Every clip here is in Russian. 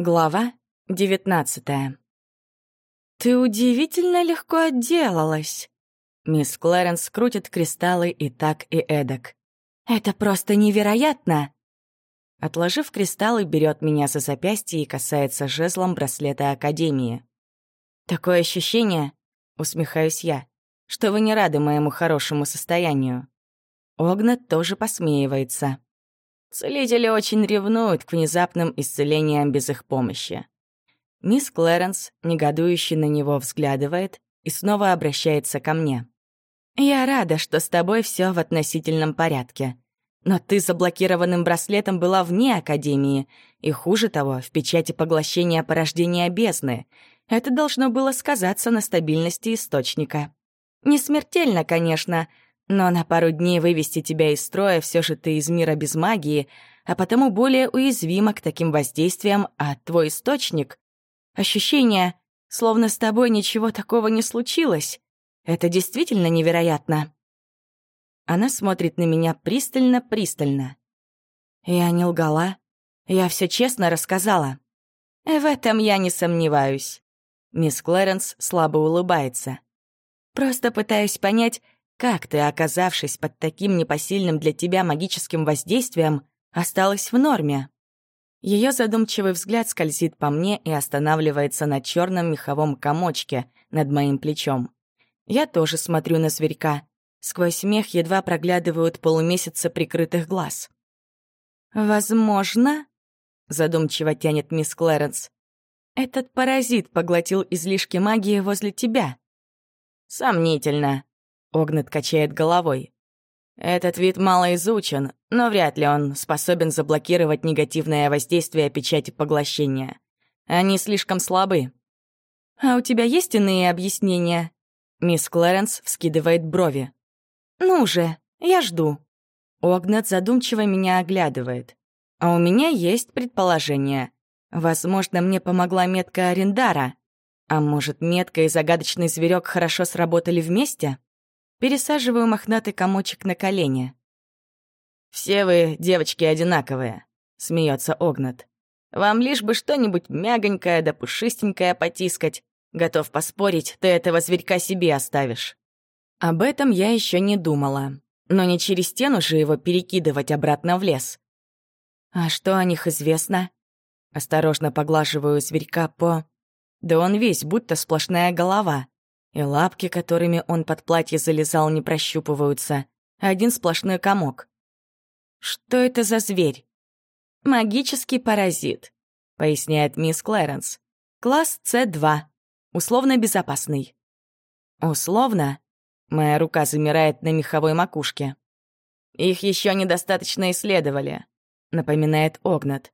Глава девятнадцатая. «Ты удивительно легко отделалась!» Мисс Клэренс крутит кристаллы и так, и эдак. «Это просто невероятно!» Отложив кристаллы, берет меня за запястье и касается жезлом браслета Академии. «Такое ощущение», — усмехаюсь я, «что вы не рады моему хорошему состоянию». Огнат тоже посмеивается. Целители очень ревнуют к внезапным исцелениям без их помощи. Мисс Клэренс негодующе на него взглядывает и снова обращается ко мне. «Я рада, что с тобой все в относительном порядке. Но ты заблокированным браслетом была вне Академии, и хуже того, в печати поглощения порождения бездны. Это должно было сказаться на стабильности источника. Не смертельно, конечно, но на пару дней вывести тебя из строя все же ты из мира без магии, а потому более уязвима к таким воздействиям, а твой источник — ощущение, словно с тобой ничего такого не случилось. Это действительно невероятно. Она смотрит на меня пристально-пристально. Я не лгала. Я все честно рассказала. В этом я не сомневаюсь. Мисс Клэренс слабо улыбается. Просто пытаюсь понять, как ты, оказавшись под таким непосильным для тебя магическим воздействием, осталась в норме? Ее задумчивый взгляд скользит по мне и останавливается на черном меховом комочке над моим плечом. Я тоже смотрю на зверька. Сквозь смех едва проглядывают полумесяца прикрытых глаз. «Возможно», — задумчиво тянет мисс Клэренс, «этот паразит поглотил излишки магии возле тебя». «Сомнительно», Огнет качает головой. Этот вид мало изучен, но вряд ли он способен заблокировать негативное воздействие печати поглощения. Они слишком слабы. «А у тебя есть иные объяснения?» Мисс Клэренс вскидывает брови. «Ну же, я жду». Огнет задумчиво меня оглядывает. «А у меня есть предположение. Возможно, мне помогла метка Арендара. А может, метка и загадочный зверек хорошо сработали вместе?» Пересаживаю мохнатый комочек на колени. «Все вы, девочки, одинаковые», — смеется Огнат. «Вам лишь бы что-нибудь мягонькое да пушистенькое потискать. Готов поспорить, ты этого зверька себе оставишь». Об этом я еще не думала. Но не через стену же его перекидывать обратно в лес. «А что о них известно?» Осторожно поглаживаю зверька по... Да он весь будто сплошная голова и лапки, которыми он под платье залезал, не прощупываются. Один сплошной комок. «Что это за зверь?» «Магический паразит», — поясняет мисс Клэренс. «Класс С2. Условно безопасный». «Условно?» Моя рука замирает на меховой макушке. «Их еще недостаточно исследовали», — напоминает Огнат.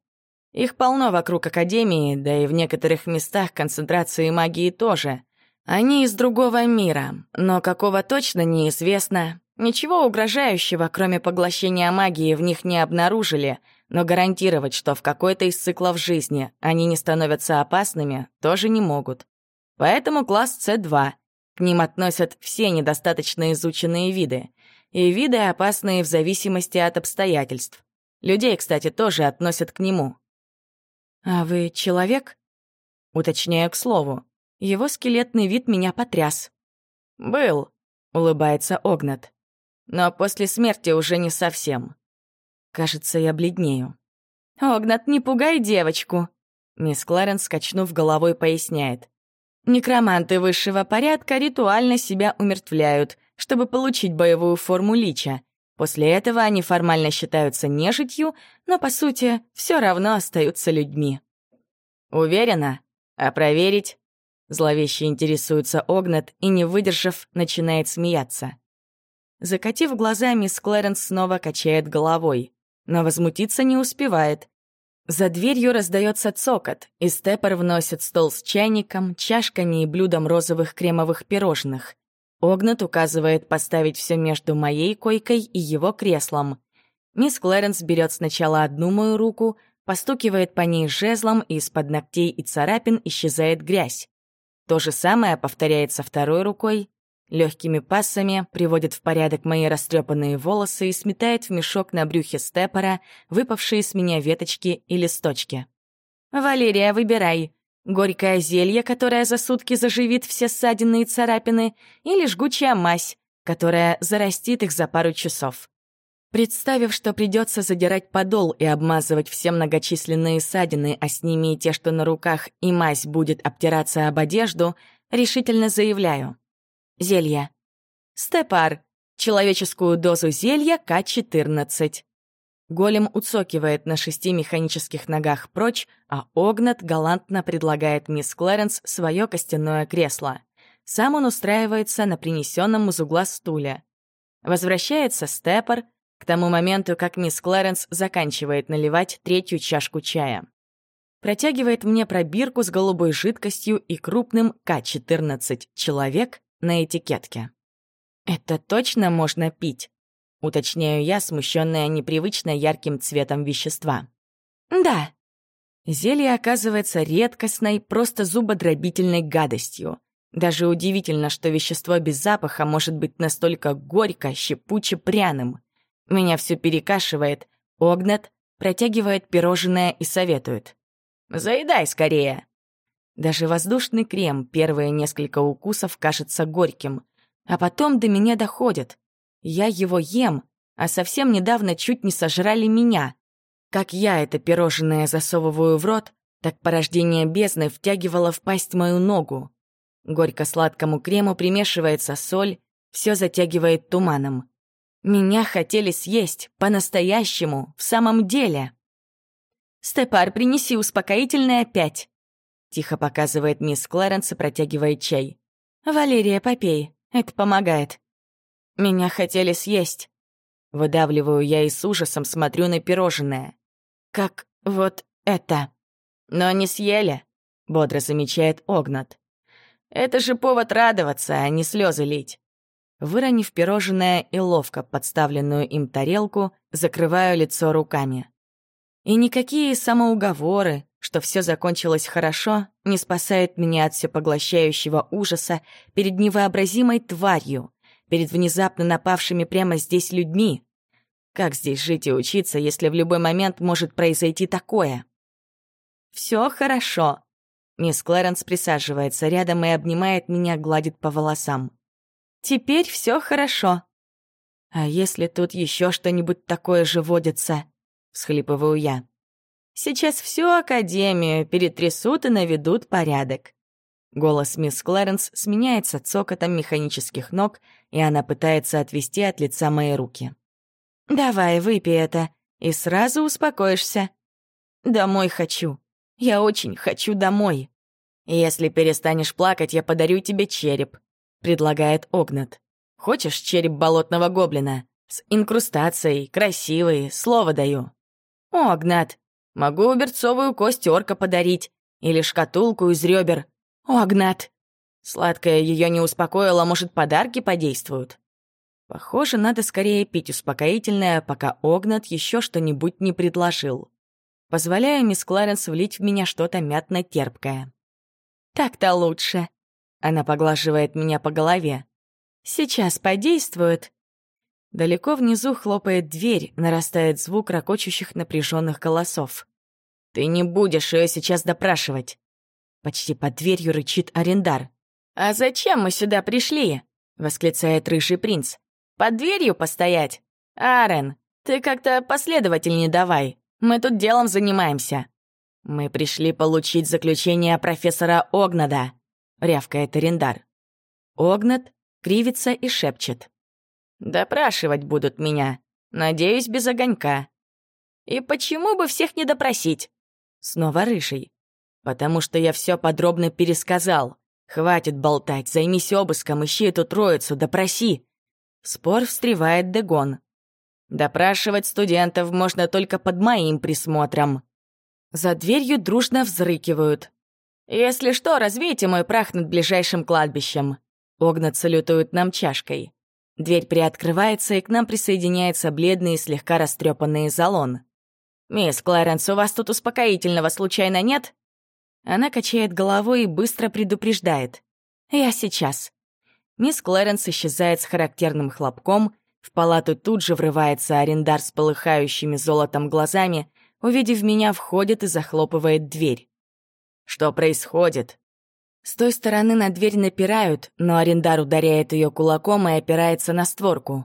«Их полно вокруг Академии, да и в некоторых местах концентрации магии тоже. Они из другого мира, но какого точно неизвестно. Ничего угрожающего, кроме поглощения магии, в них не обнаружили, но гарантировать, что в какой-то из циклов жизни они не становятся опасными, тоже не могут. Поэтому класс С2. К ним относят все недостаточно изученные виды. И виды опасные в зависимости от обстоятельств. Людей, кстати, тоже относят к нему. «А вы человек?» Уточняю к слову. Его скелетный вид меня потряс. «Был», — улыбается Огнат. «Но после смерти уже не совсем». Кажется, я бледнею. «Огнат, не пугай девочку!» Мисс Кларенс, качнув головой, поясняет. «Некроманты высшего порядка ритуально себя умертвляют, чтобы получить боевую форму лича. После этого они формально считаются нежитью, но, по сути, все равно остаются людьми». «Уверена? А проверить?» Зловеще интересуется Огнет и, не выдержав, начинает смеяться. Закатив глаза, мисс Клэренс снова качает головой, но возмутиться не успевает. За дверью раздается цокот, и Степпер вносит стол с чайником, чашками и блюдом розовых кремовых пирожных. Огнет указывает поставить все между моей койкой и его креслом. Мисс Клэренс берет сначала одну мою руку, постукивает по ней жезлом, и из-под ногтей и царапин исчезает грязь. То же самое повторяется второй рукой, легкими пассами приводит в порядок мои растрепанные волосы и сметает в мешок на брюхе степора выпавшие с меня веточки и листочки. «Валерия, выбирай. Горькое зелье, которое за сутки заживит все ссадины и царапины, или жгучая мазь, которая зарастит их за пару часов». Представив, что придется задирать подол и обмазывать все многочисленные ссадины, а с ними и те, что на руках, и мазь будет обтираться об одежду, решительно заявляю. Зелье. Степар. Человеческую дозу зелья К-14. Голем уцокивает на шести механических ногах прочь, а Огнат галантно предлагает мисс Клэренс свое костяное кресло. Сам он устраивается на принесенном из угла стуле. Возвращается Степар, к тому моменту, как мисс Клэренс заканчивает наливать третью чашку чая. Протягивает мне пробирку с голубой жидкостью и крупным К-14 «Человек» на этикетке. «Это точно можно пить?» — уточняю я, смущенная непривычно ярким цветом вещества. «Да». Зелье оказывается редкостной, просто зубодробительной гадостью. Даже удивительно, что вещество без запаха может быть настолько горько, щепуче пряным. Меня все перекашивает. Огнет протягивает пирожное и советует. «Заедай скорее!» Даже воздушный крем первые несколько укусов кажется горьким. А потом до меня доходит. Я его ем, а совсем недавно чуть не сожрали меня. Как я это пирожное засовываю в рот, так порождение бездны втягивало в пасть мою ногу. Горько-сладкому крему примешивается соль, все затягивает туманом. Меня хотели съесть, по-настоящему, в самом деле. «Степар, принеси успокоительное опять!» Тихо показывает мисс Кларенс и протягивает чай. «Валерия, попей, это помогает». «Меня хотели съесть». Выдавливаю я и с ужасом смотрю на пирожное. «Как вот это?» «Но не съели», — бодро замечает Огнат. «Это же повод радоваться, а не слезы лить. Выронив пирожное и ловко подставленную им тарелку, закрываю лицо руками. И никакие самоуговоры, что все закончилось хорошо, не спасают меня от всепоглощающего ужаса перед невообразимой тварью, перед внезапно напавшими прямо здесь людьми. Как здесь жить и учиться, если в любой момент может произойти такое? Все хорошо. Мисс Клэренс присаживается рядом и обнимает меня, гладит по волосам. Теперь все хорошо. А если тут еще что-нибудь такое же водится? Всхлипываю я. Сейчас всю Академию перетрясут и наведут порядок. Голос мисс Клэренс сменяется цокотом механических ног, и она пытается отвести от лица мои руки. «Давай, выпей это, и сразу успокоишься. Домой хочу. Я очень хочу домой. Если перестанешь плакать, я подарю тебе череп предлагает Огнат. «Хочешь череп болотного гоблина? С инкрустацией, красивый, слово даю». «Огнат, могу берцовую кость орка подарить или шкатулку из ребер. Огнат». Сладкое ее не успокоило, может, подарки подействуют? Похоже, надо скорее пить успокоительное, пока Огнат еще что-нибудь не предложил. Позволяю мисс Кларенс влить в меня что-то мятно-терпкое. «Так-то лучше», она поглаживает меня по голове. «Сейчас подействует». Далеко внизу хлопает дверь, нарастает звук ракочущих напряженных голосов. «Ты не будешь ее сейчас допрашивать!» Почти под дверью рычит арендар. «А зачем мы сюда пришли?» — восклицает рыжий принц. «Под дверью постоять? Арен, ты как-то последовательнее давай. Мы тут делом занимаемся». «Мы пришли получить заключение профессора Огнада», — рявкает Арендар. Огнат кривится и шепчет. «Допрашивать будут меня. Надеюсь, без огонька. И почему бы всех не допросить?» Снова рыжий. «Потому что я все подробно пересказал. Хватит болтать, займись обыском, ищи эту троицу, допроси». В спор встревает Дегон. «Допрашивать студентов можно только под моим присмотром». За дверью дружно взрыкивают. «Если что, развейте мой прах над ближайшим кладбищем». Огнат салютует нам чашкой. Дверь приоткрывается, и к нам присоединяется бледный и слегка растрепанный залон. «Мисс Кларенс, у вас тут успокоительного случайно нет?» Она качает головой и быстро предупреждает. «Я сейчас». Мисс Кларенс исчезает с характерным хлопком, в палату тут же врывается арендар с полыхающими золотом глазами, увидев меня, входит и захлопывает дверь. Что происходит?» С той стороны на дверь напирают, но арендар ударяет ее кулаком и опирается на створку.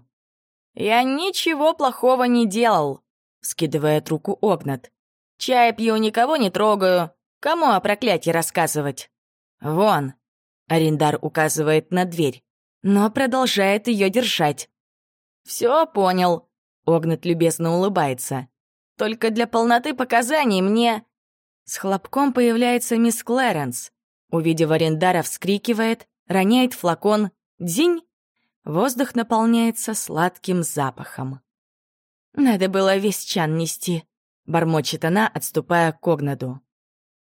«Я ничего плохого не делал», — скидывает руку Огнат. «Чай пью, никого не трогаю. Кому о проклятии рассказывать?» «Вон», — арендар указывает на дверь, но продолжает ее держать. «Все понял», — Огнат любезно улыбается. «Только для полноты показаний мне...» С хлопком появляется мисс Клэренс. Увидев арендара, вскрикивает, роняет флакон «Дзинь!» Воздух наполняется сладким запахом. «Надо было весь чан нести», — бормочет она, отступая к Огнаду.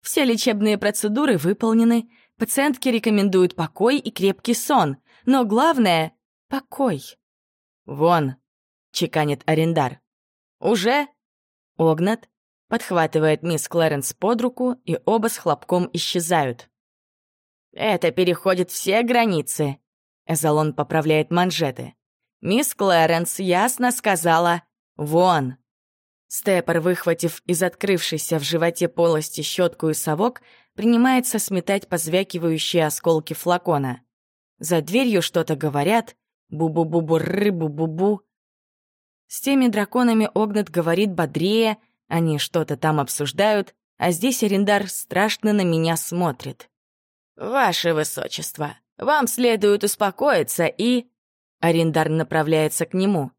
«Все лечебные процедуры выполнены, пациентке рекомендуют покой и крепкий сон, но главное — покой». «Вон», — чеканит арендар. «Уже?» Огнат подхватывает мисс Клэренс под руку, и оба с хлопком исчезают. «Это переходит все границы», — Эзолон поправляет манжеты. «Мисс Клэренс ясно сказала «Вон!». Степор, выхватив из открывшейся в животе полости щетку и совок, принимается сметать позвякивающие осколки флакона. За дверью что-то говорят. Бу-бу-бу-бу-ры-бу-бу-бу. С теми драконами Огнет говорит бодрее, они что-то там обсуждают, а здесь арендар страшно на меня смотрит. «Ваше высочество, вам следует успокоиться и...» Арендар направляется к нему.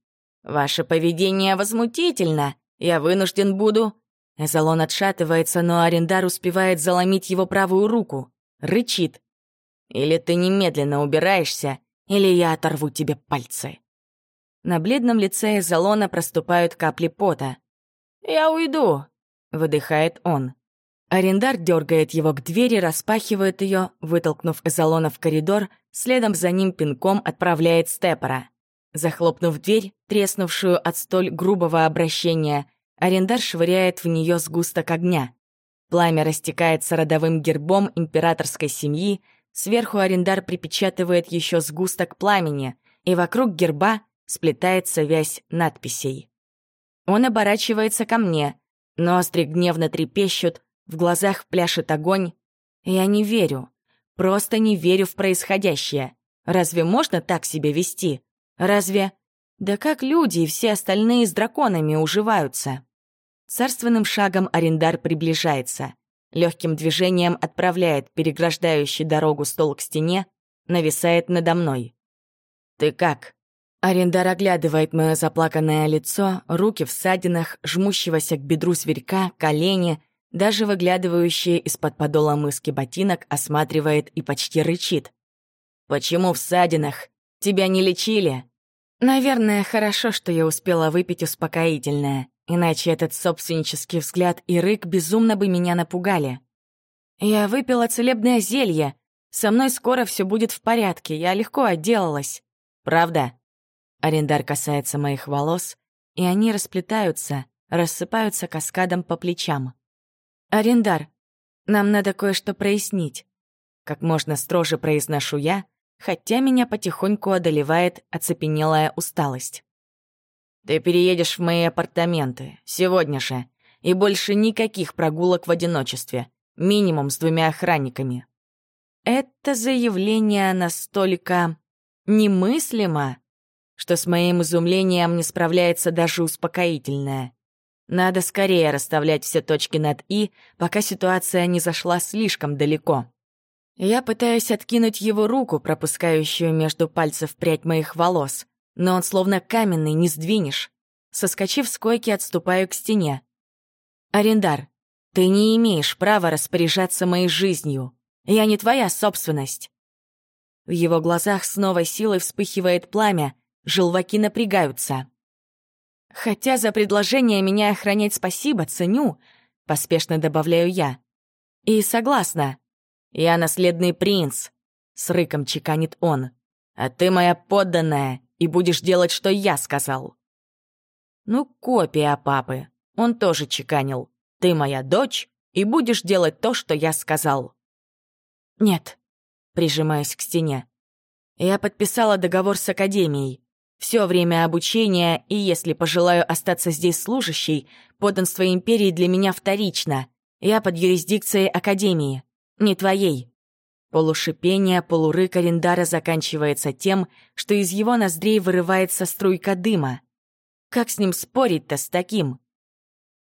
«Ваше поведение возмутительно. Я вынужден буду...» Эзолон отшатывается, но Арендар успевает заломить его правую руку. Рычит. «Или ты немедленно убираешься, или я оторву тебе пальцы». На бледном лице Эзолона проступают капли пота. «Я уйду», — выдыхает он. Арендар дергает его к двери, распахивает ее, вытолкнув Эзолона в коридор, следом за ним пинком отправляет Степора. Захлопнув дверь, треснувшую от столь грубого обращения, Арендар швыряет в нее сгусток огня. Пламя растекается родовым гербом императорской семьи, сверху Арендар припечатывает еще сгусток пламени, и вокруг герба сплетается вязь надписей. Он оборачивается ко мне, ноздри гневно трепещут, в глазах пляшет огонь. Я не верю. Просто не верю в происходящее. Разве можно так себя вести? Разве... Да как люди и все остальные с драконами уживаются? Царственным шагом арендар приближается. Легким движением отправляет переграждающий дорогу стол к стене, нависает надо мной. «Ты как?» Арендар оглядывает мое заплаканное лицо, руки в ссадинах, жмущегося к бедру зверька, колени, даже выглядывающие из-под подола мыски ботинок осматривает и почти рычит. «Почему в ссадинах? Тебя не лечили?» Наверное, хорошо, что я успела выпить успокоительное, иначе этот собственнический взгляд и рык безумно бы меня напугали. Я выпила целебное зелье. Со мной скоро все будет в порядке, я легко отделалась. Правда? Арендар касается моих волос, и они расплетаются, рассыпаются каскадом по плечам. «Арендар, нам надо кое-что прояснить». Как можно строже произношу я, хотя меня потихоньку одолевает оцепенелая усталость. «Ты переедешь в мои апартаменты, сегодня же, и больше никаких прогулок в одиночестве, минимум с двумя охранниками». Это заявление настолько немыслимо, что с моим изумлением не справляется даже успокоительное. Надо скорее расставлять все точки над «и», пока ситуация не зашла слишком далеко. Я пытаюсь откинуть его руку, пропускающую между пальцев прядь моих волос, но он словно каменный, не сдвинешь. Соскочив с койки, отступаю к стене. «Арендар, ты не имеешь права распоряжаться моей жизнью. Я не твоя собственность». В его глазах снова силой вспыхивает пламя, желваки напрягаются. Хотя за предложение меня охранять спасибо, ценю, поспешно добавляю я. И согласна. Я наследный принц, с рыком чеканит он. А ты моя подданная, и будешь делать, что я сказал. Ну, копия папы. Он тоже чеканил. Ты моя дочь, и будешь делать то, что я сказал. Нет, прижимаясь к стене. Я подписала договор с Академией. Все время обучения, и если пожелаю остаться здесь служащей, подданство империи для меня вторично. Я под юрисдикцией Академии. Не твоей. Полушипение, полурык Арендара заканчивается тем, что из его ноздрей вырывается струйка дыма. Как с ним спорить-то с таким?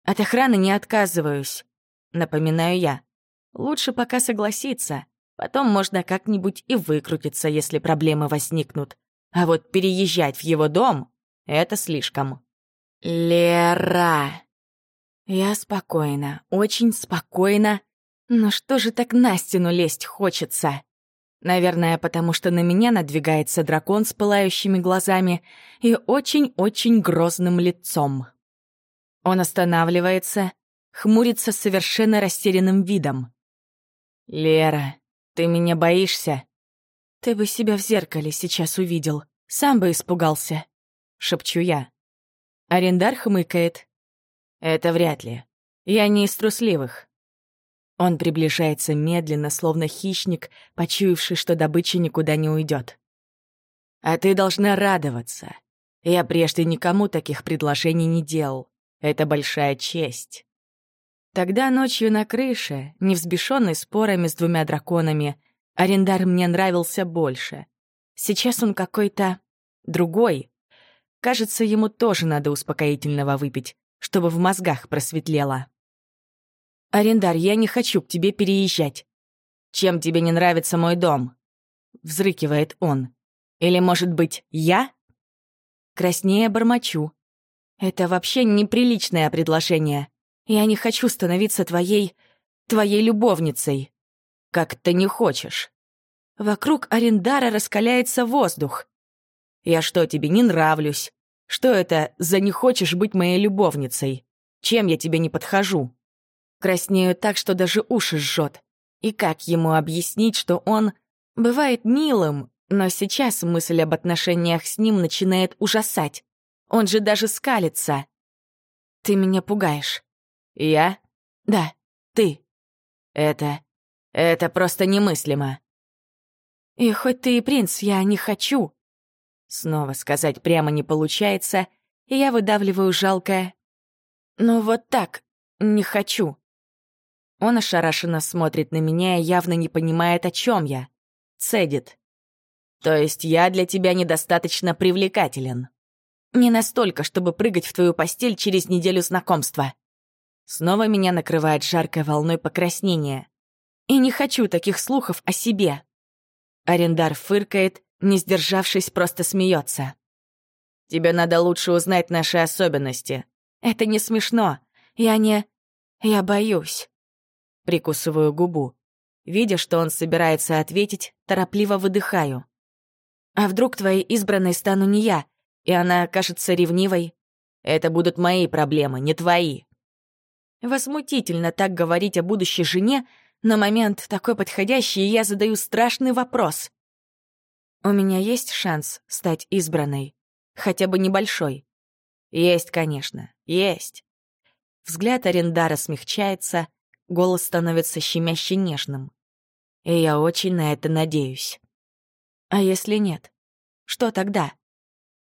От охраны не отказываюсь, напоминаю я. Лучше пока согласиться. Потом можно как-нибудь и выкрутиться, если проблемы возникнут. А вот переезжать в его дом — это слишком. Лера! Я спокойна, очень спокойна. Но что же так на стену лезть хочется? Наверное, потому что на меня надвигается дракон с пылающими глазами и очень-очень грозным лицом. Он останавливается, хмурится совершенно растерянным видом. «Лера, ты меня боишься?» «Ты бы себя в зеркале сейчас увидел, сам бы испугался», — шепчу я. Арендар хмыкает. «Это вряд ли. Я не из трусливых. Он приближается медленно, словно хищник, почуявший, что добыча никуда не уйдет. «А ты должна радоваться. Я прежде никому таких предложений не делал. Это большая честь». Тогда ночью на крыше, не взбешенный спорами с двумя драконами, арендар мне нравился больше. Сейчас он какой-то другой. Кажется, ему тоже надо успокоительного выпить, чтобы в мозгах просветлело. «Арендар, я не хочу к тебе переезжать». «Чем тебе не нравится мой дом?» — взрыкивает он. «Или, может быть, я?» Краснее бормочу. «Это вообще неприличное предложение. Я не хочу становиться твоей... твоей любовницей». «Как ты не хочешь?» Вокруг Арендара раскаляется воздух. «Я что, тебе не нравлюсь? Что это за не хочешь быть моей любовницей? Чем я тебе не подхожу?» Краснею так, что даже уши жжет. И как ему объяснить, что он бывает милым, но сейчас мысль об отношениях с ним начинает ужасать. Он же даже скалится. Ты меня пугаешь. Я? Да, ты. Это... это просто немыслимо. И хоть ты и принц, я не хочу. Снова сказать прямо не получается, и я выдавливаю жалкое. Ну вот так, не хочу. Он ошарашенно смотрит на меня и явно не понимает, о чем я. Цедит. «То есть я для тебя недостаточно привлекателен?» «Не настолько, чтобы прыгать в твою постель через неделю знакомства». Снова меня накрывает жаркой волной покраснения. И не хочу таких слухов о себе. Арендар фыркает, не сдержавшись, просто смеется. «Тебе надо лучше узнать наши особенности». «Это не смешно. Я не... Я боюсь». Прикусываю губу. Видя, что он собирается ответить, торопливо выдыхаю. «А вдруг твоей избранной стану не я, и она окажется ревнивой? Это будут мои проблемы, не твои». Возмутительно так говорить о будущей жене, но момент такой подходящий, я задаю страшный вопрос. «У меня есть шанс стать избранной? Хотя бы небольшой?» «Есть, конечно, есть». Взгляд Арендара смягчается, Голос становится щемяще нежным. И я очень на это надеюсь. А если нет? Что тогда?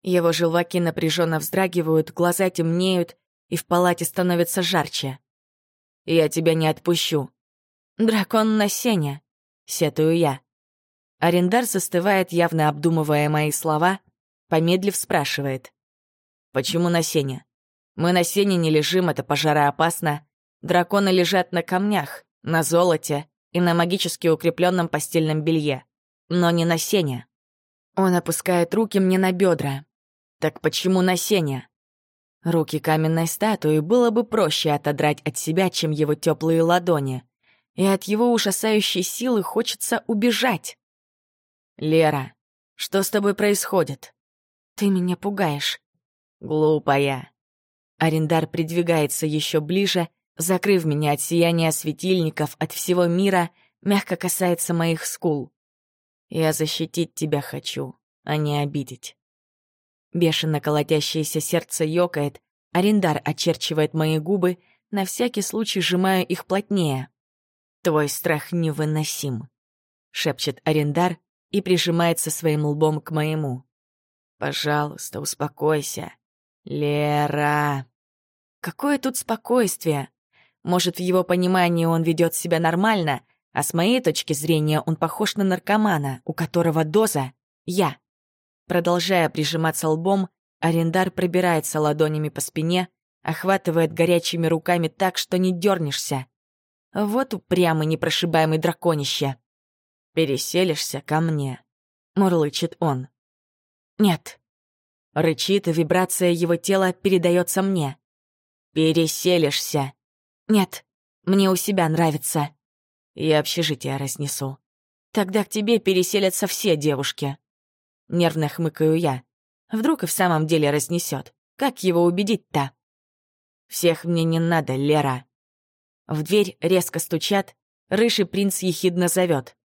Его желваки напряженно вздрагивают, глаза темнеют, и в палате становится жарче. «Я тебя не отпущу». «Дракон на сене», — сетую я. Арендар застывает, явно обдумывая мои слова, помедлив спрашивает. «Почему на сене? Мы на сене не лежим, это пожароопасно. Драконы лежат на камнях, на золоте и на магически укрепленном постельном белье, но не на сене. Он опускает руки мне на бедра. Так почему на сене? Руки каменной статуи было бы проще отодрать от себя, чем его теплые ладони. И от его ужасающей силы хочется убежать. «Лера, что с тобой происходит?» «Ты меня пугаешь». «Глупая». Арендар придвигается еще ближе закрыв меня от сияния светильников, от всего мира, мягко касается моих скул. Я защитить тебя хочу, а не обидеть. Бешено колотящееся сердце ёкает, арендар очерчивает мои губы, на всякий случай сжимаю их плотнее. «Твой страх невыносим», — шепчет арендар и прижимается своим лбом к моему. «Пожалуйста, успокойся. Лера!» Какое тут спокойствие? Может, в его понимании он ведет себя нормально, А с моей точки зрения он похож на наркомана, у которого доза — я. Продолжая прижиматься лбом, арендар пробирается ладонями по спине, охватывает горячими руками так, что не дернешься. Вот упрямый непрошибаемый драконище. «Переселишься ко мне», — мурлычет он. «Нет». Рычит, и вибрация его тела передается мне. «Переселишься». «Нет, мне у себя нравится». «Я общежитие разнесу». «Тогда к тебе переселятся все девушки». Нервно хмыкаю я. Вдруг и в самом деле разнесет. Как его убедить-то? Всех мне не надо, Лера. В дверь резко стучат, рыжий принц ехидно зовет.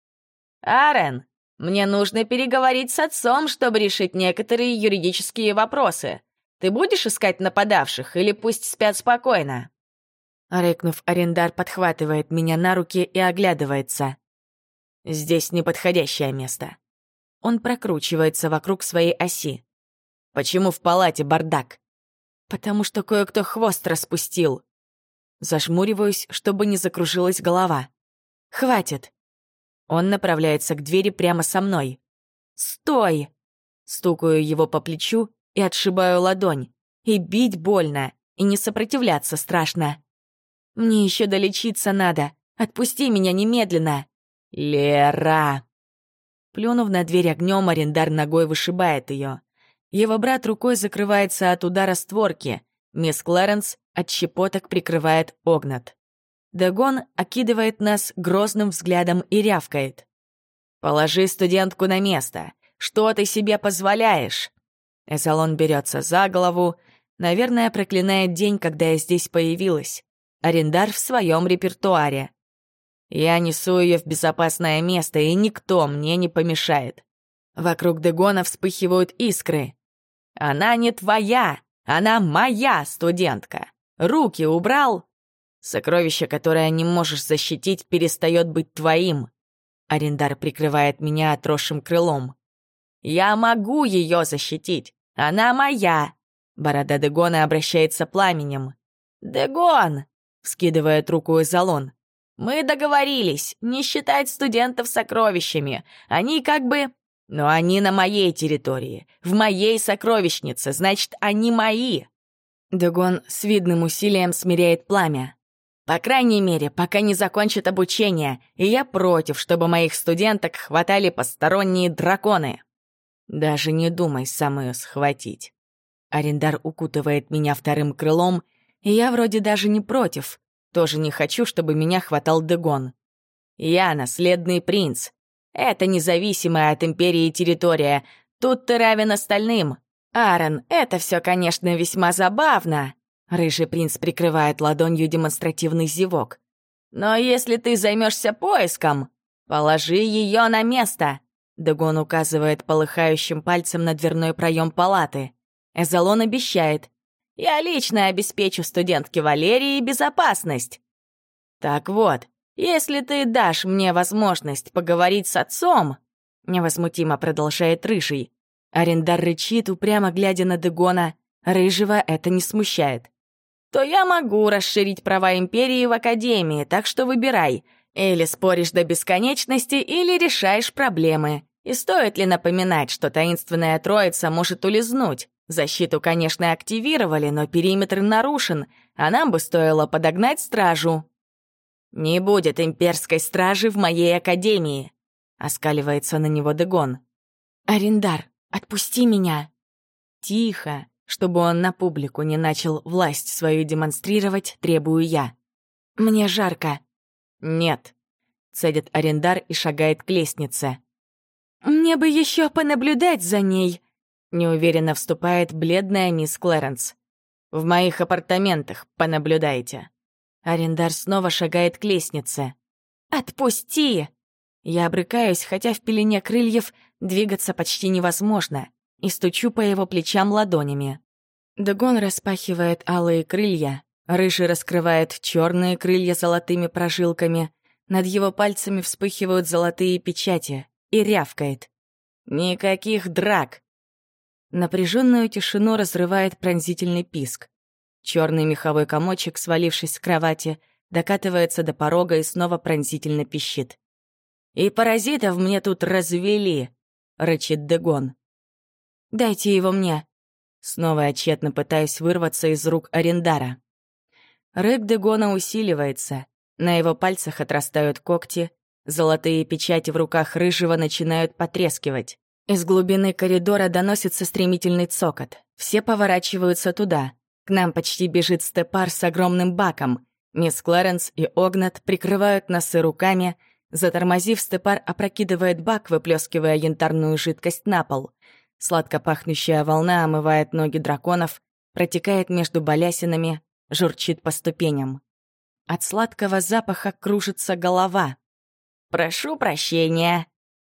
«Арен, мне нужно переговорить с отцом, чтобы решить некоторые юридические вопросы. Ты будешь искать нападавших или пусть спят спокойно?» Рыкнув, арендар подхватывает меня на руки и оглядывается. «Здесь неподходящее место». Он прокручивается вокруг своей оси. «Почему в палате бардак?» «Потому что кое-кто хвост распустил». Зажмуриваюсь, чтобы не закружилась голова. «Хватит!» Он направляется к двери прямо со мной. «Стой!» Стукаю его по плечу и отшибаю ладонь. И бить больно, и не сопротивляться страшно. «Мне еще долечиться надо. Отпусти меня немедленно!» «Лера!» Плюнув на дверь огнем, арендар ногой вышибает ее. Его брат рукой закрывается от удара створки. Мисс Клэренс от щепоток прикрывает Огнат. Дагон окидывает нас грозным взглядом и рявкает. «Положи студентку на место. Что ты себе позволяешь?» Эзолон берется за голову. Наверное, проклинает день, когда я здесь появилась. Арендар в своем репертуаре. Я несу ее в безопасное место, и никто мне не помешает. Вокруг Дегона вспыхивают искры. Она не твоя, она моя студентка. Руки убрал. Сокровище, которое не можешь защитить, перестает быть твоим. Арендар прикрывает меня отросшим крылом. Я могу ее защитить. Она моя. Борода Дегона обращается пламенем. «Дегон!» — вскидывает руку Эзолон. Мы договорились не считать студентов сокровищами. Они как бы... Но они на моей территории, в моей сокровищнице, значит, они мои. Дагон с видным усилием смиряет пламя. По крайней мере, пока не закончат обучение, и я против, чтобы моих студенток хватали посторонние драконы. Даже не думай самую схватить. Арендар укутывает меня вторым крылом, и я вроде даже не против. Тоже не хочу, чтобы меня хватал Дегон. Я наследный принц. Это независимая от империи территория. Тут ты равен остальным. Аарон, это все, конечно, весьма забавно. Рыжий принц прикрывает ладонью демонстративный зевок. Но если ты займешься поиском, положи ее на место. Дагон указывает полыхающим пальцем на дверной проем палаты. Эзолон обещает. Я лично обеспечу студентке Валерии безопасность. Так вот, если ты дашь мне возможность поговорить с отцом, невозмутимо продолжает Рыжий. Арендар рычит, упрямо глядя на Дегона. Рыжего это не смущает. То я могу расширить права Империи в Академии, так что выбирай. Или споришь до бесконечности, или решаешь проблемы. И стоит ли напоминать, что таинственная троица может улизнуть? Защиту, конечно, активировали, но периметр нарушен, а нам бы стоило подогнать стражу. «Не будет имперской стражи в моей академии», — оскаливается на него Дегон. «Арендар, отпусти меня!» «Тихо, чтобы он на публику не начал власть свою демонстрировать, требую я. Мне жарко». «Нет», — цедит Арендар и шагает к лестнице. «Мне бы еще понаблюдать за ней», Неуверенно вступает бледная мисс Клэренс. «В моих апартаментах понаблюдайте». Арендар снова шагает к лестнице. «Отпусти!» Я обрыкаюсь, хотя в пелене крыльев двигаться почти невозможно, и стучу по его плечам ладонями. Дагон распахивает алые крылья, Рыжий раскрывает черные крылья золотыми прожилками, над его пальцами вспыхивают золотые печати и рявкает. «Никаких драк! Напряженную тишину разрывает пронзительный писк. Черный меховой комочек, свалившись с кровати, докатывается до порога и снова пронзительно пищит. «И паразитов мне тут развели!» — рычит Дегон. «Дайте его мне!» Снова отчетно пытаюсь вырваться из рук Арендара. Рык Дегона усиливается, на его пальцах отрастают когти, золотые печати в руках рыжего начинают потрескивать. Из глубины коридора доносится стремительный цокот. Все поворачиваются туда. К нам почти бежит степар с огромным баком. Мисс Клэренс и Огнат прикрывают носы руками. Затормозив, степар опрокидывает бак, выплескивая янтарную жидкость на пол. Сладко пахнущая волна омывает ноги драконов, протекает между балясинами, журчит по ступеням. От сладкого запаха кружится голова. «Прошу прощения!»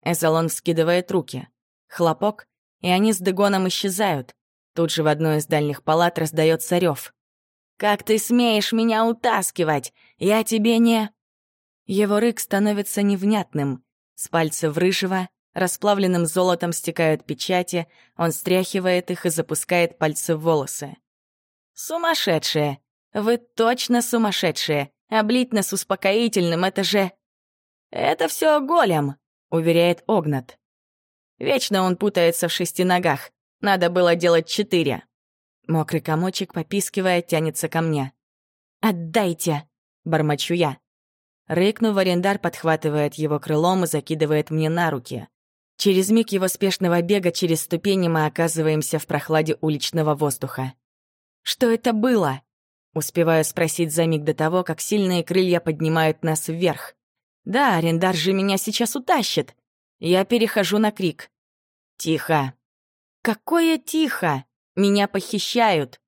Эзолон вскидывает руки. Хлопок, и они с Дегоном исчезают. Тут же в одной из дальних палат раздается рев. «Как ты смеешь меня утаскивать? Я тебе не...» Его рык становится невнятным. С пальцев рыжего расплавленным золотом стекают печати, он стряхивает их и запускает пальцы в волосы. «Сумасшедшие! Вы точно сумасшедшие! Облить нас успокоительным — это же...» «Это все голем», — уверяет Огнат. Вечно он путается в шести ногах. Надо было делать четыре. Мокрый комочек, попискивая, тянется ко мне. «Отдайте!» — бормочу я. Рыкнув, арендар подхватывает его крылом и закидывает мне на руки. Через миг его спешного бега через ступени мы оказываемся в прохладе уличного воздуха. «Что это было?» Успеваю спросить за миг до того, как сильные крылья поднимают нас вверх. «Да, арендар же меня сейчас утащит!» Я перехожу на крик. Тихо. Какое тихо! Меня похищают.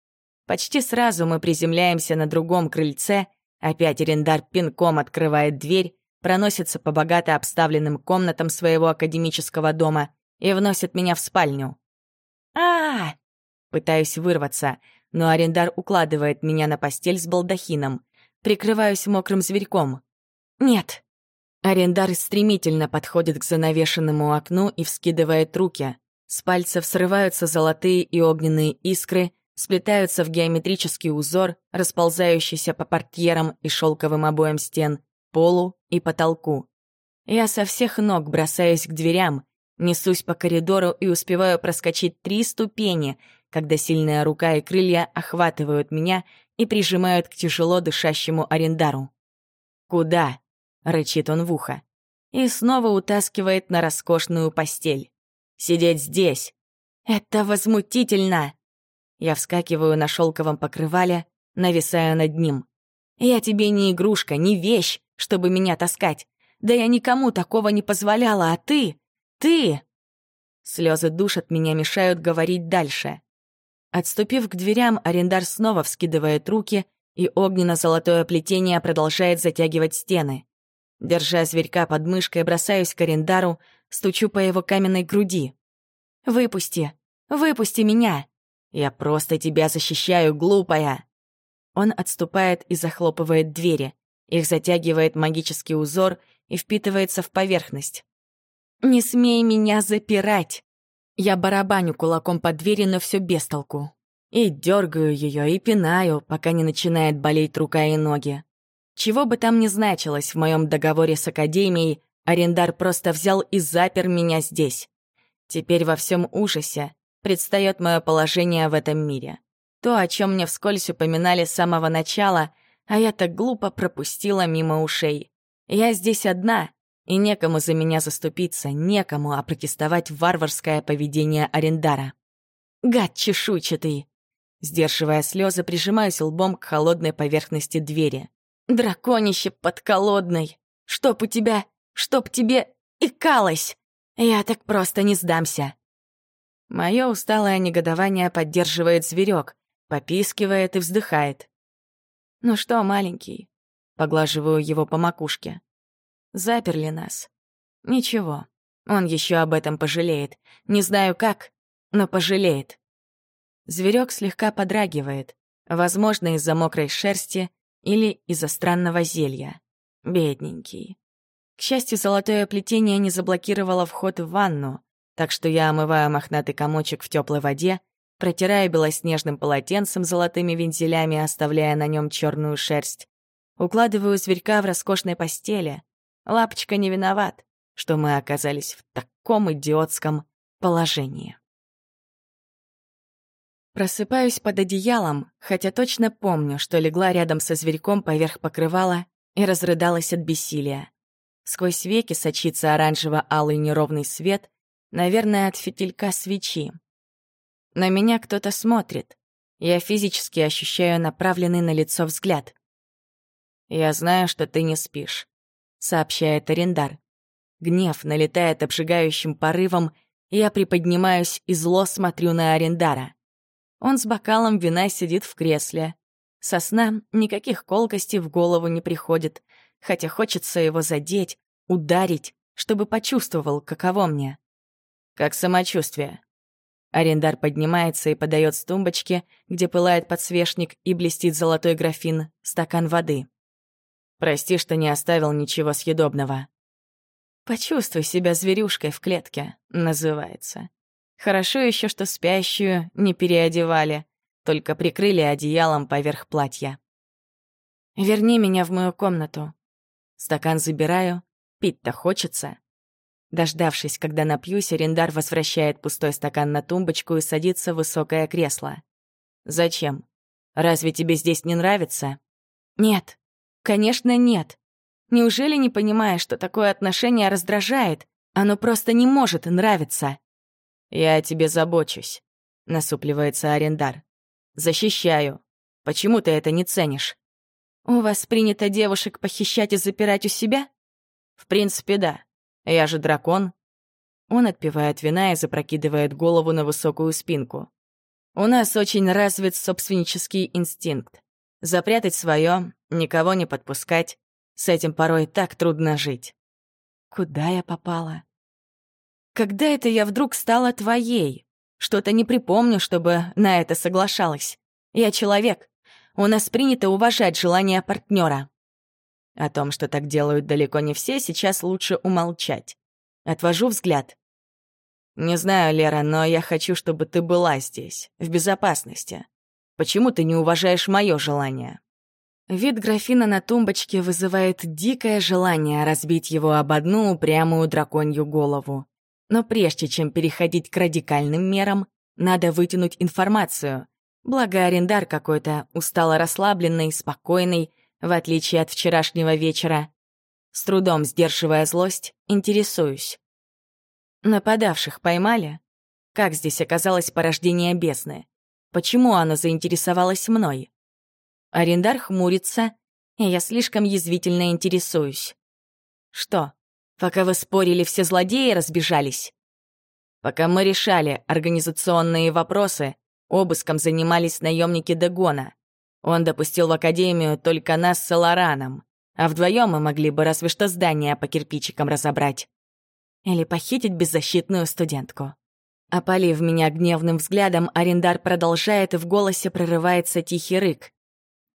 Почти сразу мы приземляемся на другом крыльце, опять Рендар пинком открывает дверь, проносится по богато обставленным комнатам своего академического дома и вносит меня в спальню. -а Пытаюсь вырваться, но Арендар укладывает меня на постель с балдахином. Прикрываюсь мокрым зверьком. «Нет, Арендар стремительно подходит к занавешенному окну и вскидывает руки. С пальцев срываются золотые и огненные искры, сплетаются в геометрический узор, расползающийся по портьерам и шелковым обоям стен, полу и потолку. Я со всех ног бросаюсь к дверям, несусь по коридору и успеваю проскочить три ступени, когда сильная рука и крылья охватывают меня и прижимают к тяжело дышащему арендару. «Куда?» — рычит он в ухо. И снова утаскивает на роскошную постель. «Сидеть здесь! Это возмутительно!» Я вскакиваю на шелковом покрывале, нависаю над ним. «Я тебе не игрушка, не вещь, чтобы меня таскать. Да я никому такого не позволяла, а ты... Ты...» Слезы душат меня, мешают говорить дальше. Отступив к дверям, арендар снова вскидывает руки, и огненно-золотое плетение продолжает затягивать стены. Держа зверька под мышкой, бросаюсь к арендару, стучу по его каменной груди. «Выпусти! Выпусти меня! Я просто тебя защищаю, глупая!» Он отступает и захлопывает двери. Их затягивает магический узор и впитывается в поверхность. «Не смей меня запирать!» Я барабаню кулаком по двери, но все без толку. И дергаю ее, и пинаю, пока не начинает болеть рука и ноги. Чего бы там ни значилось в моем договоре с Академией, арендар просто взял и запер меня здесь. Теперь во всем ужасе предстает мое положение в этом мире. То, о чем мне вскользь упоминали с самого начала, а я так глупо пропустила мимо ушей. Я здесь одна, и некому за меня заступиться, некому опротестовать варварское поведение арендара. Гад чешуйчатый! Сдерживая слезы, прижимаюсь лбом к холодной поверхности двери. Драконище подколодный! Чтоб у тебя, чтоб тебе икалось! Я так просто не сдамся!» Мое усталое негодование поддерживает зверек, попискивает и вздыхает. «Ну что, маленький?» — поглаживаю его по макушке. «Заперли нас. Ничего, он еще об этом пожалеет. Не знаю как, но пожалеет». Зверек слегка подрагивает, возможно, из-за мокрой шерсти или из-за странного зелья. Бедненький. К счастью, золотое плетение не заблокировало вход в ванну, так что я омываю мохнатый комочек в теплой воде, протираю белоснежным полотенцем золотыми вензелями, оставляя на нем черную шерсть. Укладываю зверька в роскошной постели. Лапочка не виноват, что мы оказались в таком идиотском положении. Просыпаюсь под одеялом, хотя точно помню, что легла рядом со зверьком поверх покрывала и разрыдалась от бессилия. Сквозь веки сочится оранжево-алый неровный свет, наверное, от фитилька свечи. На меня кто-то смотрит. Я физически ощущаю направленный на лицо взгляд. «Я знаю, что ты не спишь», — сообщает Арендар. Гнев налетает обжигающим порывом, и я приподнимаюсь и зло смотрю на Арендара. Он с бокалом вина сидит в кресле. Со сна никаких колкостей в голову не приходит, хотя хочется его задеть, ударить, чтобы почувствовал, каково мне. Как самочувствие. Арендар поднимается и подает с тумбочки, где пылает подсвечник и блестит золотой графин, стакан воды. Прости, что не оставил ничего съедобного. «Почувствуй себя зверюшкой в клетке», называется. Хорошо еще, что спящую не переодевали, только прикрыли одеялом поверх платья. «Верни меня в мою комнату». Стакан забираю, пить-то хочется. Дождавшись, когда напьюсь, арендар возвращает пустой стакан на тумбочку и садится в высокое кресло. «Зачем? Разве тебе здесь не нравится?» «Нет, конечно, нет. Неужели не понимаешь, что такое отношение раздражает? Оно просто не может нравиться?» «Я о тебе забочусь», — насупливается арендар. «Защищаю. Почему ты это не ценишь?» «У вас принято девушек похищать и запирать у себя?» «В принципе, да. Я же дракон». Он отпивает вина и запрокидывает голову на высокую спинку. «У нас очень развит собственнический инстинкт. Запрятать свое, никого не подпускать. С этим порой так трудно жить». «Куда я попала?» Когда это я вдруг стала твоей? Что-то не припомню, чтобы на это соглашалась. Я человек. У нас принято уважать желания партнера. О том, что так делают далеко не все, сейчас лучше умолчать. Отвожу взгляд. Не знаю, Лера, но я хочу, чтобы ты была здесь, в безопасности. Почему ты не уважаешь мое желание? Вид графина на тумбочке вызывает дикое желание разбить его об одну упрямую драконью голову. Но прежде чем переходить к радикальным мерам, надо вытянуть информацию. Благо, арендар какой-то устало расслабленный, спокойный, в отличие от вчерашнего вечера. С трудом сдерживая злость, интересуюсь. Нападавших поймали? Как здесь оказалось порождение бесны? Почему оно заинтересовалось мной? Арендар хмурится, и я слишком язвительно интересуюсь. Что, Пока вы спорили, все злодеи разбежались. Пока мы решали организационные вопросы, обыском занимались наемники Дегона. Он допустил в Академию только нас с Лораном, а вдвоем мы могли бы разве что здание по кирпичикам разобрать. Или похитить беззащитную студентку. Опалив меня гневным взглядом, арендар продолжает, и в голосе прорывается тихий рык.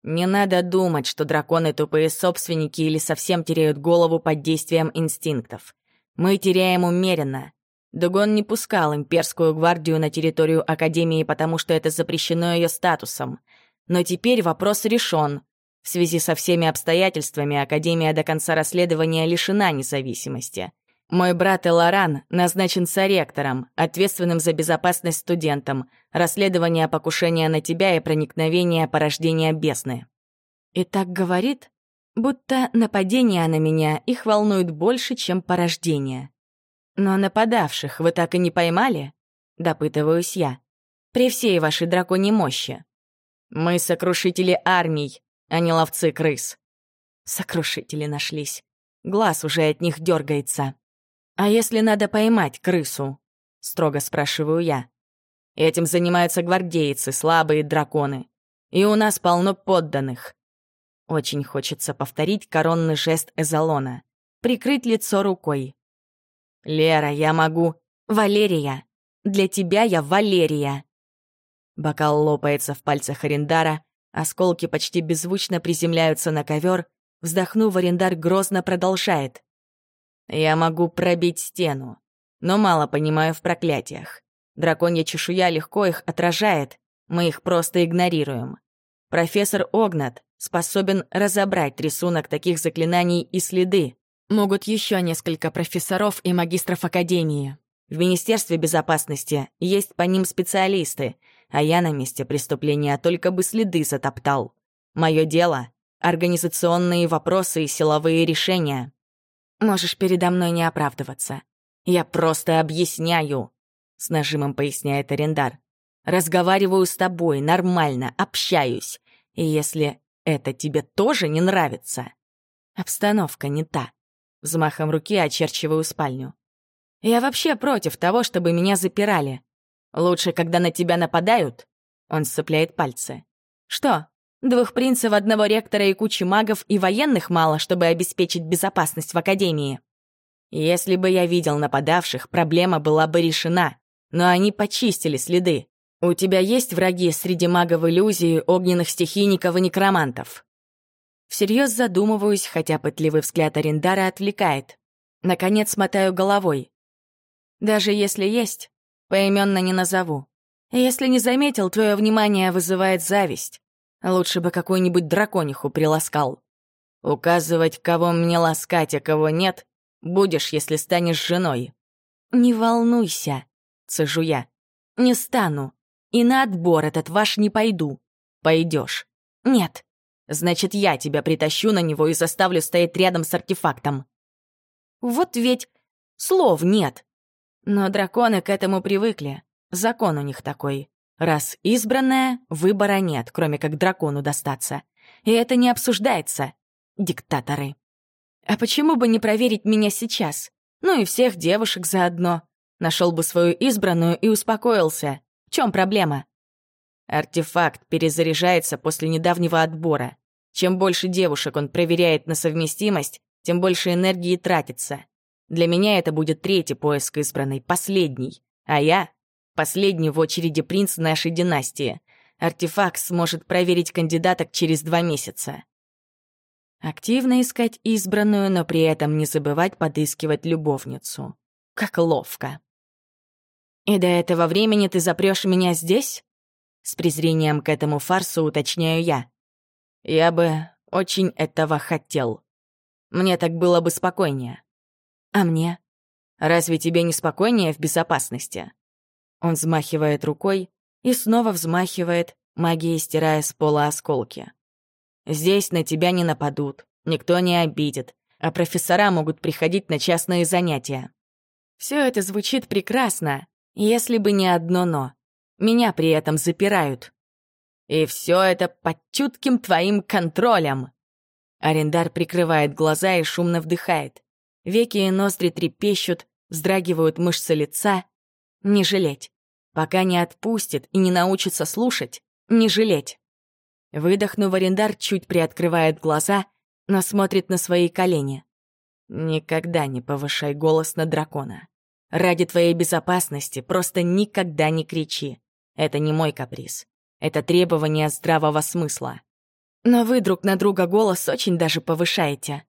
Не надо думать, что драконы тупые собственники или совсем теряют голову под действием инстинктов. Мы теряем умеренно. Дугон не пускал имперскую гвардию на территорию Академии, потому что это запрещено ее статусом. Но теперь вопрос решен. В связи со всеми обстоятельствами Академия до конца расследования лишена независимости. Мой брат Элоран назначен соректором, ответственным за безопасность студентам, расследование покушения на тебя и проникновение порождения бесны. И так говорит, будто нападение на меня их волнует больше, чем порождение. Но нападавших вы так и не поймали? Допытываюсь я. При всей вашей драконьей мощи. Мы сокрушители армий, а не ловцы крыс. Сокрушители нашлись. Глаз уже от них дергается. «А если надо поймать крысу?» — строго спрашиваю я. «Этим занимаются гвардейцы, слабые драконы. И у нас полно подданных». Очень хочется повторить коронный жест Эзолона. Прикрыть лицо рукой. «Лера, я могу...» «Валерия! Для тебя я Валерия!» Бокал лопается в пальцах Арендара, осколки почти беззвучно приземляются на ковер. Вздохнув, Арендар грозно продолжает. Я могу пробить стену, но мало понимаю в проклятиях. Драконья чешуя легко их отражает, мы их просто игнорируем. Профессор Огнат способен разобрать рисунок таких заклинаний и следы. Могут еще несколько профессоров и магистров Академии. В Министерстве безопасности есть по ним специалисты, а я на месте преступления только бы следы затоптал. Мое дело — организационные вопросы и силовые решения. Можешь передо мной не оправдываться. Я просто объясняю, — с нажимом поясняет Арендар. Разговариваю с тобой, нормально, общаюсь. И если это тебе тоже не нравится, обстановка не та. Взмахом руки очерчиваю спальню. Я вообще против того, чтобы меня запирали. Лучше, когда на тебя нападают. Он сцепляет пальцы. Что, двух принцев, одного ректора и кучи магов и военных мало, чтобы обеспечить безопасность в Академии? Если бы я видел нападавших, проблема была бы решена. Но они почистили следы. У тебя есть враги среди магов иллюзии, огненных стихийников и некромантов? Всерьез задумываюсь, хотя пытливый взгляд Арендара отвлекает. Наконец мотаю головой. Даже если есть, поименно не назову. Если не заметил, твое внимание вызывает зависть. Лучше бы какую-нибудь дракониху приласкал. Указывать, кого мне ласкать, а кого нет, будешь, если станешь женой. Не волнуйся, цежу я. Не стану. И на отбор этот ваш не пойду. Пойдешь. Нет. Значит, я тебя притащу на него и заставлю стоять рядом с артефактом. Вот ведь слов нет. Но драконы к этому привыкли. Закон у них такой. Раз избранная, выбора нет, кроме как дракону достаться. И это не обсуждается. Диктаторы. А почему бы не проверить меня сейчас? Ну и всех девушек заодно. Нашел бы свою избранную и успокоился. В чем проблема? Артефакт перезаряжается после недавнего отбора. Чем больше девушек он проверяет на совместимость, тем больше энергии тратится. Для меня это будет третий поиск избранной, последний. А я — последний в очереди принц нашей династии. Артефакт сможет проверить кандидаток через два месяца. Активно искать избранную, но при этом не забывать подыскивать любовницу. Как ловко. «И до этого времени ты запрёшь меня здесь?» С презрением к этому фарсу уточняю я. «Я бы очень этого хотел. Мне так было бы спокойнее». «А мне?» «Разве тебе не спокойнее в безопасности?» Он взмахивает рукой и снова взмахивает, магией стирая с пола осколки. «Здесь на тебя не нападут, никто не обидит, а профессора могут приходить на частные занятия. Все это звучит прекрасно, если бы не одно «но». Меня при этом запирают. И все это под чутким твоим контролем. Арендар прикрывает глаза и шумно вдыхает. Веки и ноздри трепещут, вздрагивают мышцы лица. Не жалеть. Пока не отпустит и не научится слушать, не жалеть. Выдохнув, Арендар чуть приоткрывает глаза, но смотрит на свои колени. Никогда не повышай голос на дракона. Ради твоей безопасности просто никогда не кричи. Это не мой каприз. Это требование здравого смысла. Но вы друг на друга голос очень даже повышаете.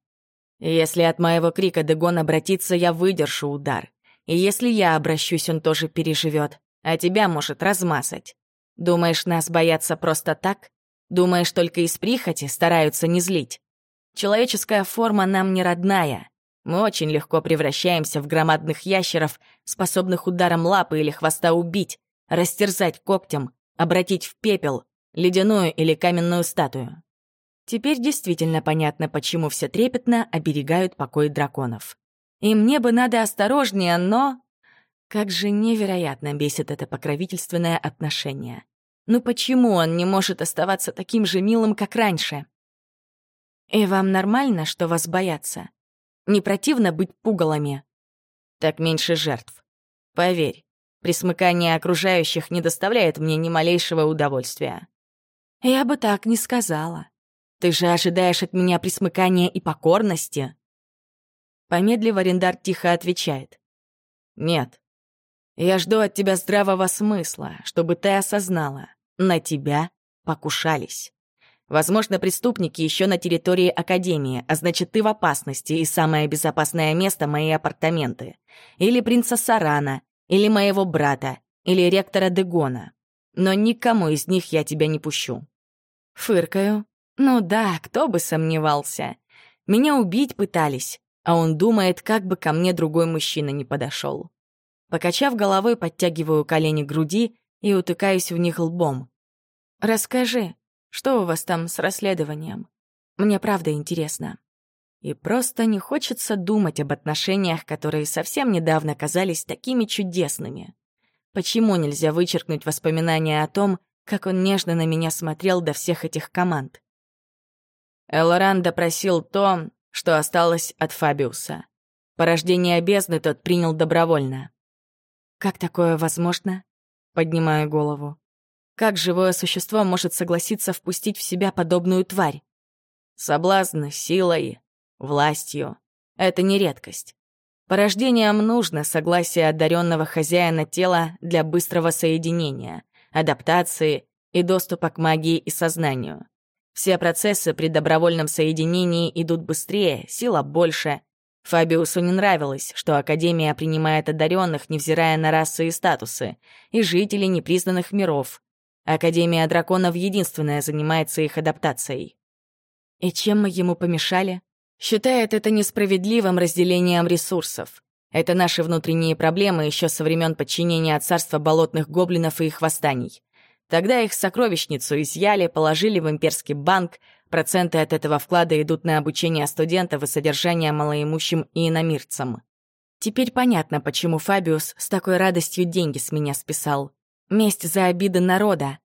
Если от моего крика Дегон обратится, я выдержу удар. И если я обращусь, он тоже переживет, а тебя может размазать. Думаешь, нас боятся просто так? Думаешь, только из прихоти стараются не злить? Человеческая форма нам не родная. Мы очень легко превращаемся в громадных ящеров, способных ударом лапы или хвоста убить, растерзать когтем, обратить в пепел, ледяную или каменную статую. Теперь действительно понятно, почему все трепетно оберегают покой драконов. И мне бы надо осторожнее, но... Как же невероятно бесит это покровительственное отношение. Ну почему он не может оставаться таким же милым, как раньше? И вам нормально, что вас боятся? Не противно быть пугалами. Так меньше жертв. Поверь, присмыкание окружающих не доставляет мне ни малейшего удовольствия. Я бы так не сказала. Ты же ожидаешь от меня присмыкания и покорности? Помедлив, Арендар тихо отвечает. Нет. Я жду от тебя здравого смысла, чтобы ты осознала. На тебя покушались. Возможно, преступники еще на территории Академии, а значит, ты в опасности, и самое безопасное место — мои апартаменты. Или принца Сарана, или моего брата, или ректора Дегона. Но никому из них я тебя не пущу. Фыркаю, Ну да, кто бы сомневался. Меня убить пытались, а он думает, как бы ко мне другой мужчина не подошел. Покачав головой, подтягиваю колени к груди и утыкаюсь в них лбом. «Расскажи, что у вас там с расследованием? Мне правда интересно». И просто не хочется думать об отношениях, которые совсем недавно казались такими чудесными. Почему нельзя вычеркнуть воспоминания о том, как он нежно на меня смотрел до всех этих команд? Элоран допросил то, что осталось от Фабиуса. Порождение бездны тот принял добровольно. «Как такое возможно?» Поднимаю голову. «Как живое существо может согласиться впустить в себя подобную тварь?» Соблазн силой, властью — это не редкость. Порождениям нужно согласие одаренного хозяина тела для быстрого соединения, адаптации и доступа к магии и сознанию. Все процессы при добровольном соединении идут быстрее, сила больше. Фабиусу не нравилось, что Академия принимает одаренных, невзирая на расы и статусы, и жителей непризнанных миров. Академия драконов единственная занимается их адаптацией. И чем мы ему помешали? Считает это несправедливым разделением ресурсов. Это наши внутренние проблемы еще со времен подчинения царства болотных гоблинов и их восстаний. Тогда их сокровищницу изъяли, положили в имперский банк, проценты от этого вклада идут на обучение студентов и содержание малоимущим и иномирцам. Теперь понятно, почему Фабиус с такой радостью деньги с меня списал. Месть за обиды народа.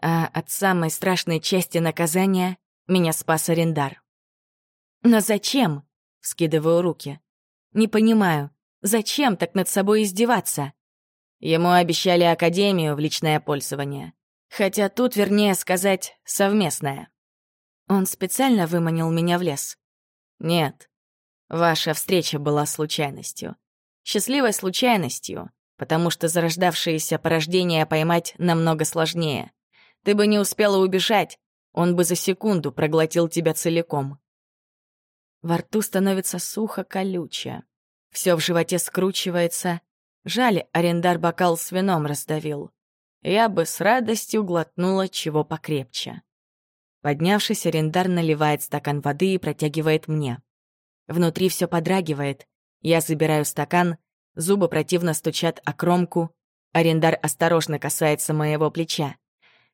А от самой страшной части наказания меня спас Арендар. «Но зачем?» — вскидываю руки. «Не понимаю, зачем так над собой издеваться?» Ему обещали академию в личное пользование. Хотя тут, вернее сказать, совместное. Он специально выманил меня в лес. Нет, ваша встреча была случайностью. Счастливой случайностью, потому что зарождавшиеся порождения поймать намного сложнее. Ты бы не успела убежать, он бы за секунду проглотил тебя целиком. Во рту становится сухо колюче. Все в животе скручивается. Жаль, арендар бокал с вином раздавил. Я бы с радостью глотнула чего покрепче. Поднявшись, арендар наливает стакан воды и протягивает мне. Внутри все подрагивает. Я забираю стакан, зубы противно стучат о кромку. Арендар осторожно касается моего плеча.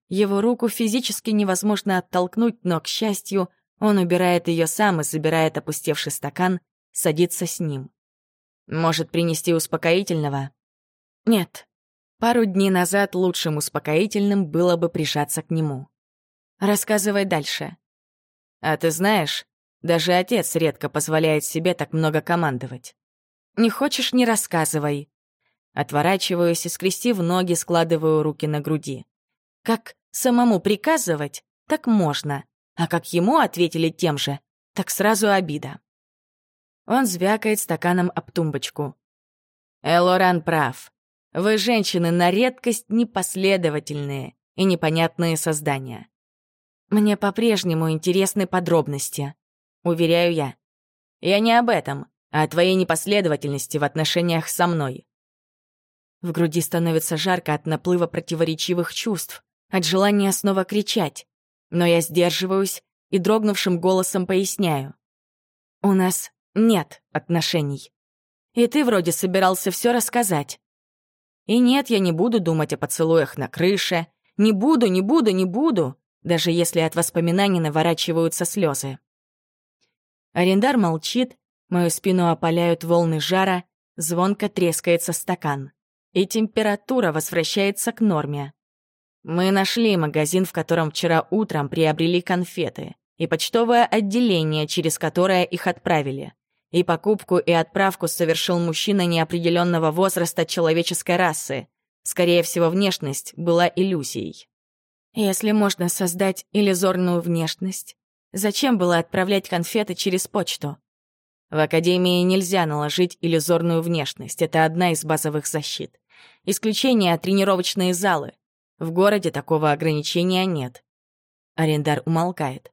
Его руку физически невозможно оттолкнуть, но, к счастью, он убирает ее сам и забирает опустевший стакан, садится с ним. Может принести успокоительного? Нет. Пару дней назад лучшим успокоительным было бы прижаться к нему. Рассказывай дальше. А ты знаешь, даже отец редко позволяет себе так много командовать. Не хочешь — не рассказывай. Отворачиваюсь и, скрестив ноги, складываю руки на груди. Как самому приказывать, так можно, а как ему ответили тем же, так сразу обида. Он звякает стаканом об тумбочку. Элоран прав. Вы, женщины, на редкость непоследовательные и непонятные создания. Мне по-прежнему интересны подробности, уверяю я. Я не об этом, а о твоей непоследовательности в отношениях со мной. В груди становится жарко от наплыва противоречивых чувств, от желания снова кричать. Но я сдерживаюсь и дрогнувшим голосом поясняю. «У нас нет отношений. И ты вроде собирался все рассказать. И нет, я не буду думать о поцелуях на крыше. Не буду, не буду, не буду, даже если от воспоминаний наворачиваются слезы. Арендар молчит, мою спину опаляют волны жара, звонко трескается стакан. И температура возвращается к норме. Мы нашли магазин, в котором вчера утром приобрели конфеты, и почтовое отделение, через которое их отправили. И покупку и отправку совершил мужчина неопределенного возраста человеческой расы. Скорее всего, внешность была иллюзией. Если можно создать иллюзорную внешность, зачем было отправлять конфеты через почту? В Академии нельзя наложить иллюзорную внешность, это одна из базовых защит. Исключение — тренировочные залы. В городе такого ограничения нет. Арендар умолкает.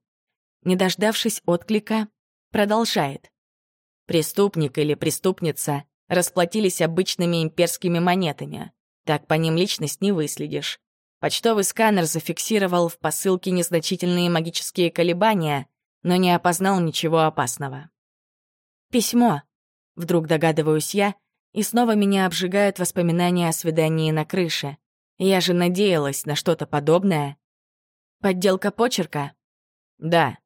Не дождавшись отклика, продолжает. Преступник или преступница расплатились обычными имперскими монетами. Так по ним личность не выследишь. Почтовый сканер зафиксировал в посылке незначительные магические колебания, но не опознал ничего опасного. «Письмо», — вдруг догадываюсь я, и снова меня обжигают воспоминания о свидании на крыше. Я же надеялась на что-то подобное. Подделка почерка? Да.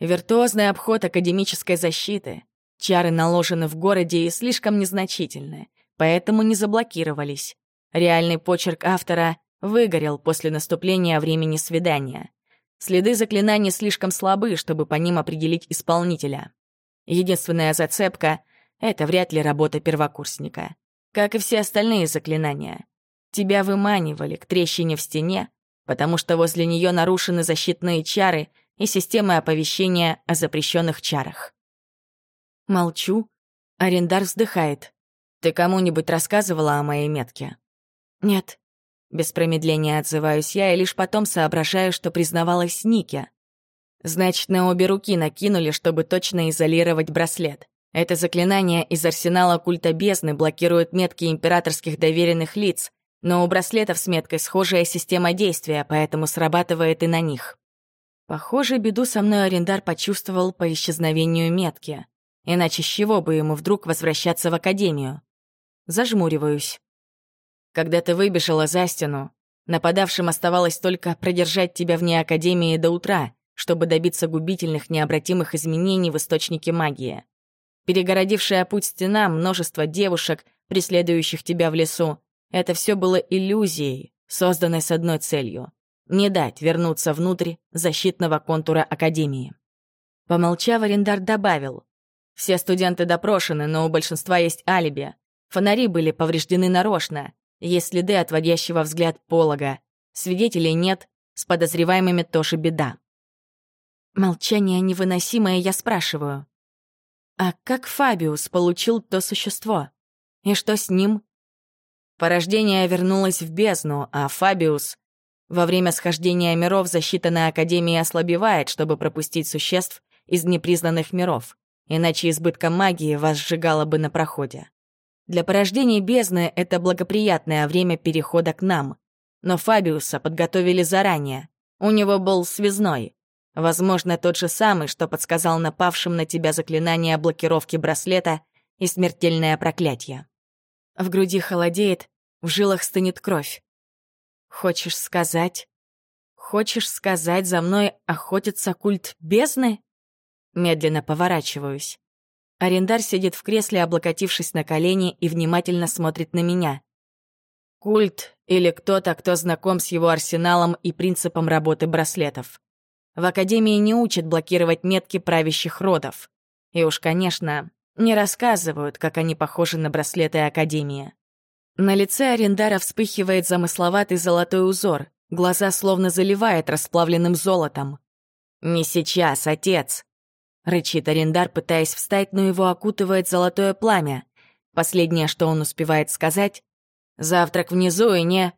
Виртуозный обход академической защиты. Чары наложены в городе и слишком незначительны, поэтому не заблокировались. Реальный почерк автора выгорел после наступления времени свидания. Следы заклинаний слишком слабы, чтобы по ним определить исполнителя. Единственная зацепка — это вряд ли работа первокурсника. Как и все остальные заклинания. Тебя выманивали к трещине в стене, потому что возле нее нарушены защитные чары и система оповещения о запрещенных чарах. Молчу. Арендар вздыхает. «Ты кому-нибудь рассказывала о моей метке?» «Нет». Без промедления отзываюсь я и лишь потом соображаю, что признавалась Нике. Значит, на обе руки накинули, чтобы точно изолировать браслет. Это заклинание из арсенала культа бездны блокирует метки императорских доверенных лиц, но у браслетов с меткой схожая система действия, поэтому срабатывает и на них. Похоже, беду со мной арендар почувствовал по исчезновению метки. Иначе с чего бы ему вдруг возвращаться в академию? Зажмуриваюсь. Когда ты выбежала за стену, нападавшим оставалось только продержать тебя вне Академии до утра, чтобы добиться губительных необратимых изменений в источнике магии. Перегородившая путь стена, множество девушек, преследующих тебя в лесу, это все было иллюзией, созданной с одной целью — не дать вернуться внутрь защитного контура Академии. Помолчав, Арендар добавил. Все студенты допрошены, но у большинства есть алиби. Фонари были повреждены нарочно, есть следы отводящего взгляд полога. Свидетелей нет, с подозреваемыми тоже беда. Молчание невыносимое, я спрашиваю. А как Фабиус получил то существо? И что с ним? Порождение вернулось в бездну, а Фабиус... Во время схождения миров защита на Академии ослабевает, чтобы пропустить существ из непризнанных миров, иначе избытком магии вас сжигало бы на проходе. Для порождения бездны это благоприятное время перехода к нам. Но Фабиуса подготовили заранее. У него был связной. Возможно, тот же самый, что подсказал напавшим на тебя заклинание блокировки браслета и смертельное проклятие. В груди холодеет, в жилах стынет кровь. Хочешь сказать? Хочешь сказать, за мной охотится культ бездны? Медленно поворачиваюсь. Арендар сидит в кресле, облокотившись на колени, и внимательно смотрит на меня. Культ или кто-то, кто знаком с его арсеналом и принципом работы браслетов. В Академии не учат блокировать метки правящих родов. И уж, конечно, не рассказывают, как они похожи на браслеты Академии. На лице Арендара вспыхивает замысловатый золотой узор, глаза словно заливает расплавленным золотом. «Не сейчас, отец!» Рычит арендар, пытаясь встать, но его окутывает золотое пламя. Последнее, что он успевает сказать — «Завтрак внизу и не...»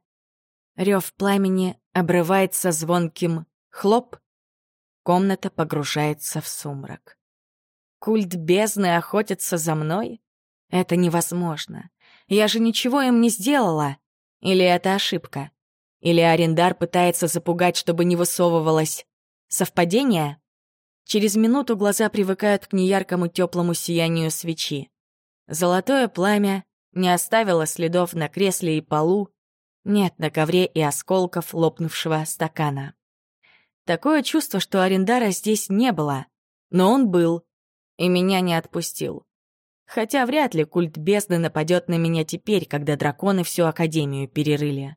Рев пламени обрывается звонким «хлоп». Комната погружается в сумрак. Культ бездны охотится за мной? Это невозможно. Я же ничего им не сделала. Или это ошибка? Или арендар пытается запугать, чтобы не высовывалась? Совпадение? Через минуту глаза привыкают к неяркому теплому сиянию свечи. Золотое пламя не оставило следов на кресле и полу, нет на ковре и осколков лопнувшего стакана. Такое чувство, что Арендара здесь не было, но он был, и меня не отпустил. Хотя вряд ли культ бездны нападет на меня теперь, когда драконы всю Академию перерыли.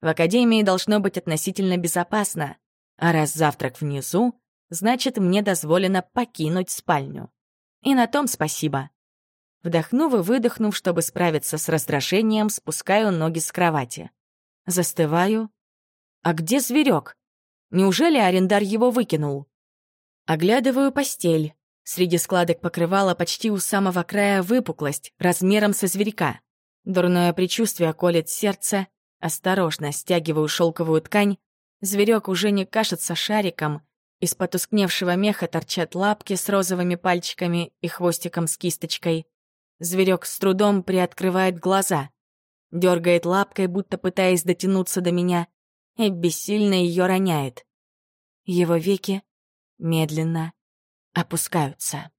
В Академии должно быть относительно безопасно, а раз завтрак внизу, значит, мне дозволено покинуть спальню. И на том спасибо. Вдохнув и выдохнув, чтобы справиться с раздражением, спускаю ноги с кровати. Застываю. А где зверек? Неужели арендар его выкинул? Оглядываю постель. Среди складок покрывала почти у самого края выпуклость, размером со зверька. Дурное предчувствие колет сердце. Осторожно стягиваю шелковую ткань. Зверек уже не кажется шариком, из потускневшего меха торчат лапки с розовыми пальчиками и хвостиком с кисточкой. Зверек с трудом приоткрывает глаза. Дергает лапкой, будто пытаясь дотянуться до меня. и бессильно ее роняет. Его веки медленно опускаются.